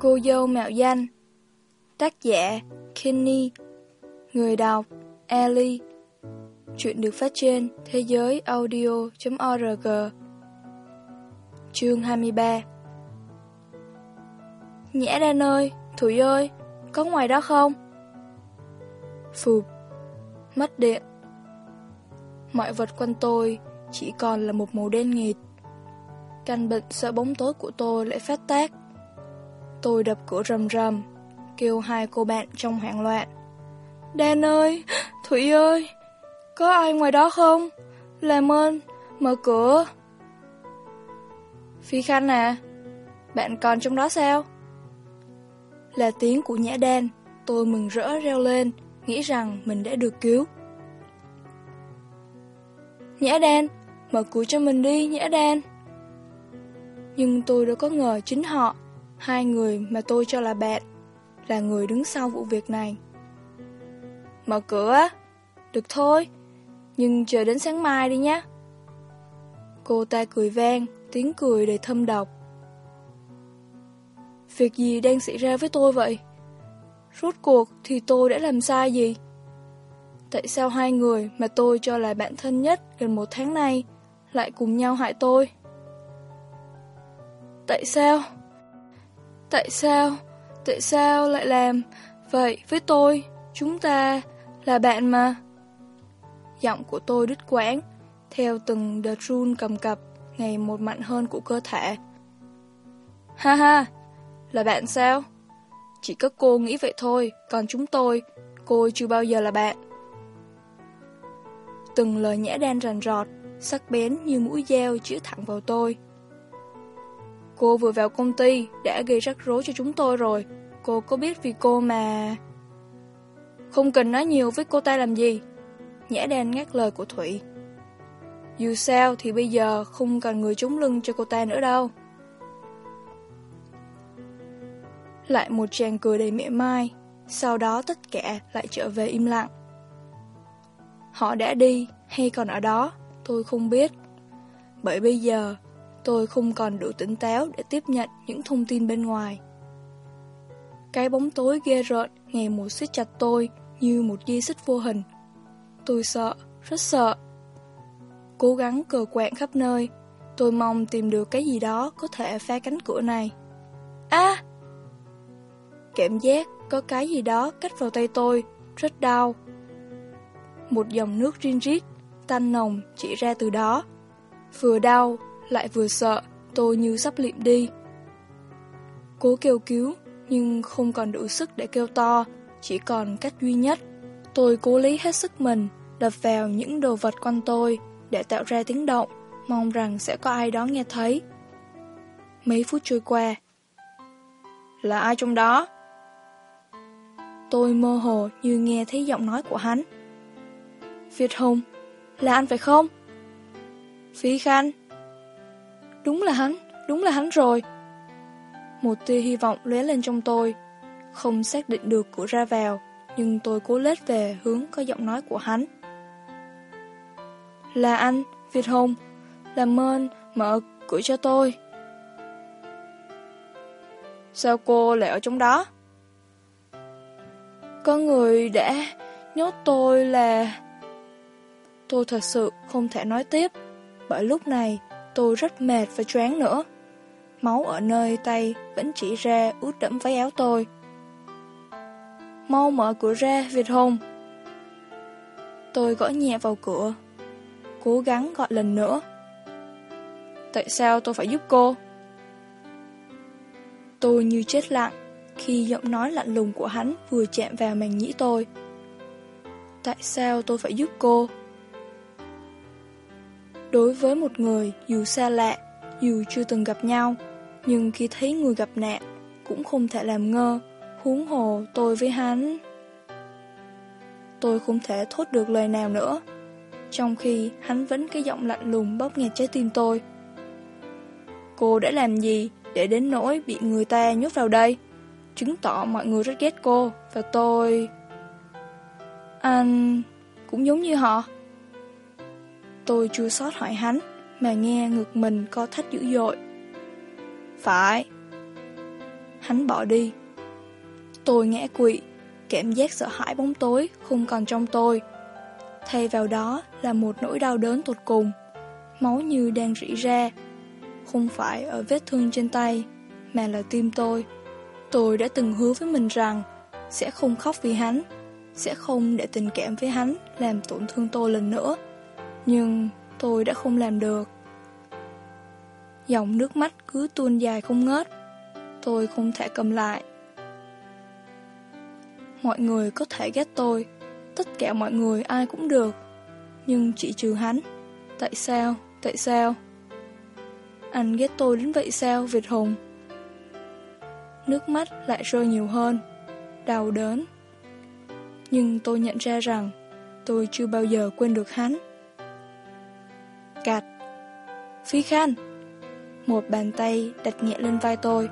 Cô dâu mạo danh. Tác giả Kenny. Người đọc Ellie. Chuyện được phát trên thế giới audio.org Chương 23 Nhã Đan ơi, Thủy ơi, có ngoài đó không? Phụp, mất điện. Mọi vật quanh tôi chỉ còn là một màu đen nghịt. Căn bệnh sợ bóng tối của tôi lại phát tác. Tôi đập cửa rầm rầm Kêu hai cô bạn trong hoảng loạn Đan ơi, Thủy ơi Có ai ngoài đó không? Làm ơn, mở cửa Phi Khanh à Bạn còn trong đó sao? Là tiếng của Nhã Đan Tôi mừng rỡ reo lên Nghĩ rằng mình đã được cứu Nhã Đan Mở cửa cho mình đi Nhã Đan Nhưng tôi đâu có ngờ chính họ Hai người mà tôi cho là bạn Là người đứng sau vụ việc này Mở cửa, Được thôi, Nhưng chờ đến sáng mai đi nhé Cô ta cười vang, Tiếng cười đầy thâm độc Việc gì đang xảy ra với tôi vậy? Rốt cuộc thì tôi đã làm sai gì? Tại sao hai người mà tôi cho là bạn thân nhất gần một tháng nay lại cùng nhau hại tôi? Tại sao? Tại sao? Tại sao lại làm vậy với tôi? Chúng ta là bạn mà. Giọng của tôi đứt quãng, theo từng đợt run cầm cập, ngày một mạnh hơn của cơ thể. Ha ha, là bạn sao? Chỉ có cô nghĩ vậy thôi, còn chúng tôi, cô chưa bao giờ là bạn. Từng lời nhã đan rằn rọt, sắc bén như mũi dao chĩa thẳng vào tôi. Cô vừa vào công ty đã gây rắc rối cho chúng tôi rồi. Cô có biết vì cô mà... Không cần nói nhiều với cô ta làm gì. Nhã đen ngắt lời của Thủy. Dù sao thì bây giờ không cần người chống lưng cho cô ta nữa đâu. Lại một tràng cười đầy mỉa mai, sau đó tất cả lại trở về im lặng. Họ đã đi hay còn ở đó, tôi không biết. Bởi bây giờ tôi không còn đủ tỉnh táo để tiếp nhận những thông tin bên ngoài. Cái bóng tối ghê rợn ngày một siết chặt tôi như một dây xích vô hình. Tôi sợ, rất sợ. Cố gắng cờ quạng khắp nơi, tôi mong tìm được cái gì đó có thể phá cánh cửa này. À! Cảm giác có cái gì đó cách vào tay tôi, rất đau. Một dòng nước rin rít, tanh nồng chỉ ra từ đó. Vừa đau, lại vừa sợ, tôi như sắp lịm đi. Cố kêu cứu, nhưng không còn đủ sức để kêu to, chỉ còn cách duy nhất. Tôi cố lấy hết sức mình, đập vào những đồ vật quanh tôi để tạo ra tiếng động, mong rằng sẽ có ai đó nghe thấy. Mấy phút trôi qua. Là ai trong đó? Tôi mơ hồ như nghe thấy giọng nói của hắn. Việt Hùng, là anh phải không? Phí Khanh. Đúng là hắn, đúng là hắn rồi. Một tia hy vọng lóe lên trong tôi. Không xác định được cửa ra vào, nhưng tôi cố lết về hướng có giọng nói của hắn. Là anh, Việt Hùng, làm ơn mở cửa cho tôi. Sao cô lại ở trong đó? Có người đã nhốt tôi là... Tôi thật sự không thể nói tiếp, bởi lúc này tôi rất mệt và choáng nữa. Máu ở nơi tay vẫn chỉ ra ướt đẫm váy áo tôi. Mau mở cửa ra, Việt Hùng. Tôi gõ nhẹ vào cửa, cố gắng gọi lần nữa. Tại sao tôi phải giúp cô? Tôi như chết lặng khi giọng nói lạnh lùng của hắn vừa chạm vào màng nhĩ tôi. Tại sao tôi phải giúp cô? Đối với một người dù xa lạ, dù chưa từng gặp nhau, nhưng khi thấy người gặp nạn, cũng không thể làm ngơ, huống hồ tôi với hắn. Tôi không thể thốt được lời nào nữa, trong khi hắn vẫn cái giọng lạnh lùng bóp nghẹt trái tim tôi. Cô đã làm gì để đến nỗi bị người ta nhốt vào đây? Chứng tỏ mọi người rất ghét cô, và tôi... Anh... cũng giống như họ. Tôi chưa sót hỏi hắn, mà nghe ngực mình co thắt dữ dội. Phải. hắn bỏ đi. Tôi ngã quỵ, cảm giác sợ hãi bóng tối không còn trong tôi. Thay vào đó là một nỗi đau đớn tột cùng, máu như đang rỉ ra. Không phải ở vết thương trên tay, mà là tim tôi. Tôi đã từng hứa với mình rằng sẽ không khóc vì hắn, sẽ không để tình cảm với hắn làm tổn thương tôi lần nữa. Nhưng tôi đã không làm được. Dòng nước mắt cứ tuôn dài không ngớt. Tôi không thể cầm lại. Mọi người có thể ghét tôi, tất cả mọi người ai cũng được. Nhưng chỉ trừ hắn. Tại sao? Tại sao? Anh ghét tôi đến vậy sao, Việt Hùng? Nước mắt lại rơi nhiều hơn, đau đớn. Nhưng tôi nhận ra rằng tôi chưa bao giờ quên được hắn cạt, Phi khan, Một bàn tay đặt nhẹ lên vai tôi.